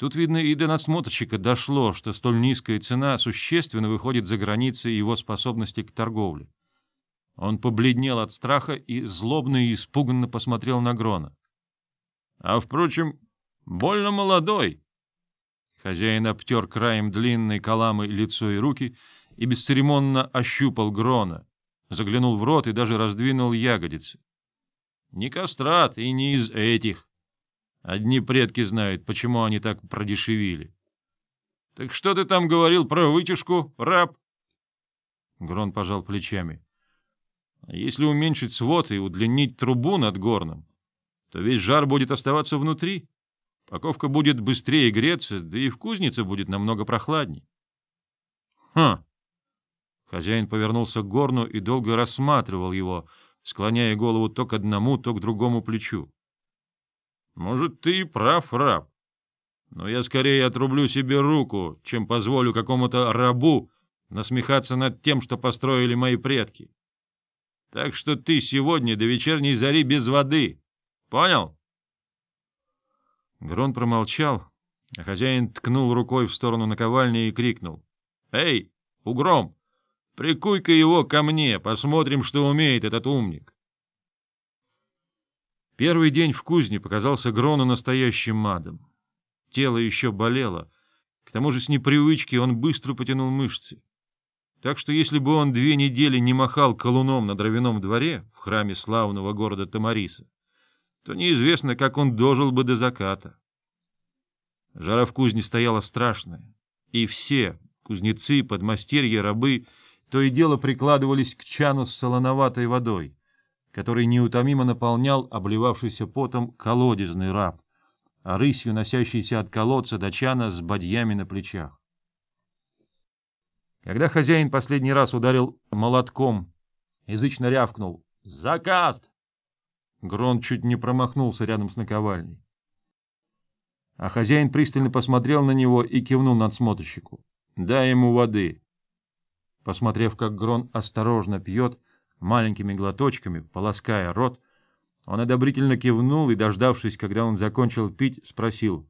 Тут, видно, и до надсмотрщика дошло, что столь низкая цена существенно выходит за границы его способности к торговле. Он побледнел от страха и злобно и испуганно посмотрел на Грона. — А, впрочем, больно молодой. Хозяин обтер краем длинной каламы лицо и руки и бесцеремонно ощупал Грона, заглянул в рот и даже раздвинул ягодицы. Не кастрат и не из этих. Одни предки знают, почему они так продешевили. — Так что ты там говорил про вытяжку, раб? Грон пожал плечами. А если уменьшить свод и удлинить трубу над горном, то весь жар будет оставаться внутри. Паковка будет быстрее греться, да и в кузнице будет намного прохладней. — Хм! Хозяин повернулся к горну и долго рассматривал его, склоняя голову то к одному, то к другому плечу. — Может, ты и прав, раб. Но я скорее отрублю себе руку, чем позволю какому-то рабу насмехаться над тем, что построили мои предки. Так что ты сегодня до вечерней зари без воды. Понял? Грон промолчал, а хозяин ткнул рукой в сторону наковальни и крикнул. — Эй, угром, прикуй-ка его ко мне, посмотрим, что умеет этот умник. Первый день в кузне показался Грону настоящим адом. Тело еще болело, к тому же с непривычки он быстро потянул мышцы. Так что если бы он две недели не махал колуном на дровяном дворе в храме славного города Тамариса, то неизвестно, как он дожил бы до заката. Жара в кузне стояла страшная, и все, кузнецы, подмастерья, рабы, то и дело прикладывались к чану с солоноватой водой, который неутомимо наполнял обливавшийся потом колодезный раб, а рысью носящийся от колодца до чана с бадьями на плечах. Когда хозяин последний раз ударил молотком, язычно рявкнул «Закат!», Грон чуть не промахнулся рядом с наковальней. А хозяин пристально посмотрел на него и кивнул надсмотрщику. «Дай ему воды». Посмотрев, как Грон осторожно пьет, маленькими глоточками, полоская рот, он одобрительно кивнул и, дождавшись, когда он закончил пить, спросил.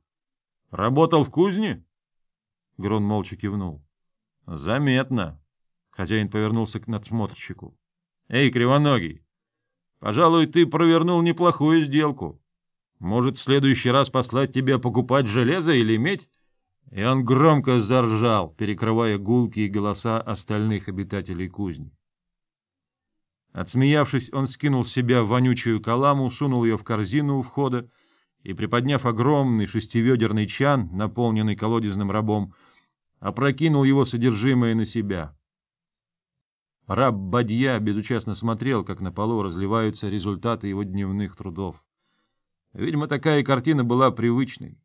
«Работал в кузне?» Грон молча кивнул. Заметно. Хозяин повернулся к надсмотрщику. Эй, кривоногий, пожалуй, ты провернул неплохую сделку. Может, в следующий раз послать тебя покупать железо или медь? И он громко заржал, перекрывая гулкие голоса остальных обитателей кузни. Отсмеявшись, он скинул с себя вонючую каламу, сунул ее в корзину у входа и, приподняв огромный шестиведерный чан, наполненный колодезным рабом, опрокинул его содержимое на себя. Раб Бадья безучастно смотрел, как на полу разливаются результаты его дневных трудов. Видимо, такая картина была привычной.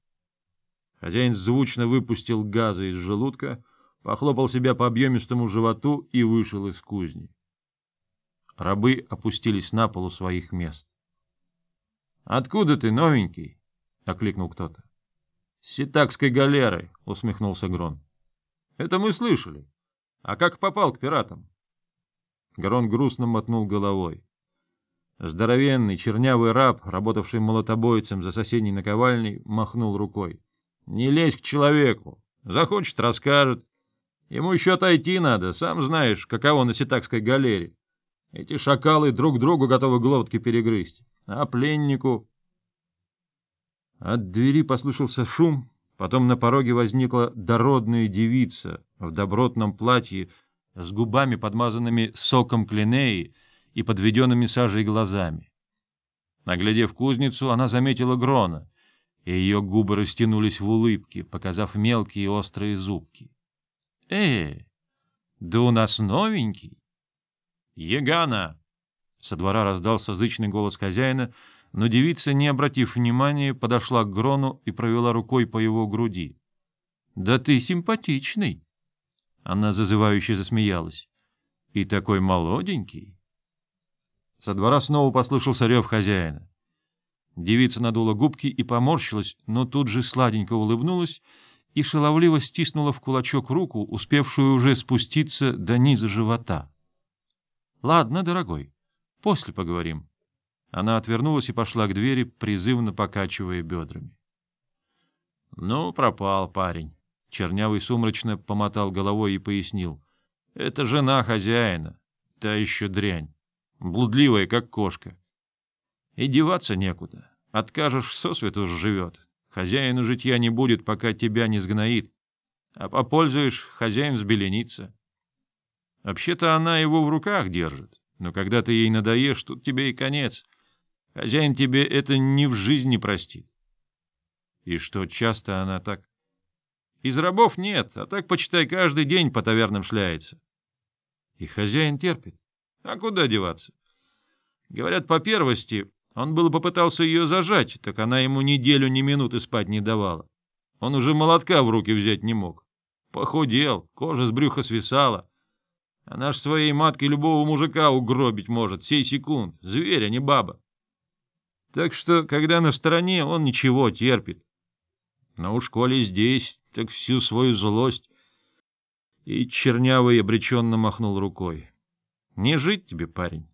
Хозяин звучно выпустил газы из желудка, похлопал себя по объемистому животу и вышел из кузни. Рабы опустились на полу своих мест. — Откуда ты, новенький? — окликнул кто-то. — С ситакской галеры, — усмехнулся Грон. Это мы слышали. А как попал к пиратам? Гарон грустно мотнул головой. Здоровенный, чернявый раб, работавший молотобойцем за соседней наковальней, махнул рукой. — Не лезь к человеку. Захочет — расскажет. Ему еще отойти надо, сам знаешь, каково на ситакской галере. Эти шакалы друг другу готовы глотки перегрызть. А пленнику... От двери послышался шум, Потом на пороге возникла дородная девица в добротном платье с губами, подмазанными соком клинеи и подведенными сажей глазами. Наглядев кузницу, она заметила Грона, и ее губы растянулись в улыбке, показав мелкие острые зубки. — Э, да у нас новенький! — Егана! — со двора раздался зычный голос хозяина — но девица, не обратив внимания, подошла к Грону и провела рукой по его груди. — Да ты симпатичный! Она зазывающе засмеялась. — И такой молоденький! Со двора снова послышался рев хозяина. Девица надула губки и поморщилась, но тут же сладенько улыбнулась и шаловливо стиснула в кулачок руку, успевшую уже спуститься до низа живота. — Ладно, дорогой, после поговорим. — она отвернулась и пошла к двери, призывно покачивая бедрами. Ну, пропал парень. Чернявый сумрачно помотал головой и пояснил. Это жена хозяина. Та еще дрянь. Блудливая, как кошка. И деваться некуда. Откажешь, сосвету живет. Хозяину житья не будет, пока тебя не сгноит. А попользуешь, хозяин взбеленится. Вообще-то она его в руках держит. Но когда ты ей надоешь, тут тебе и конец. Хозяин тебе это ни в жизнь не простит. И что, часто она так? Из рабов нет, а так, почитай, каждый день по тавернам шляется. И хозяин терпит. А куда деваться? Говорят, по первости, он было попытался ее зажать, так она ему неделю ни минуты спать не давала. Он уже молотка в руки взять не мог. Похудел, кожа с брюха свисала. Она ж своей маткой любого мужика угробить может, сей секунд. Зверь, а не баба. Так что, когда на стороне, он ничего терпит. Но уж коли здесь, так всю свою злость. И чернявый обреченно махнул рукой. Не жить тебе, парень.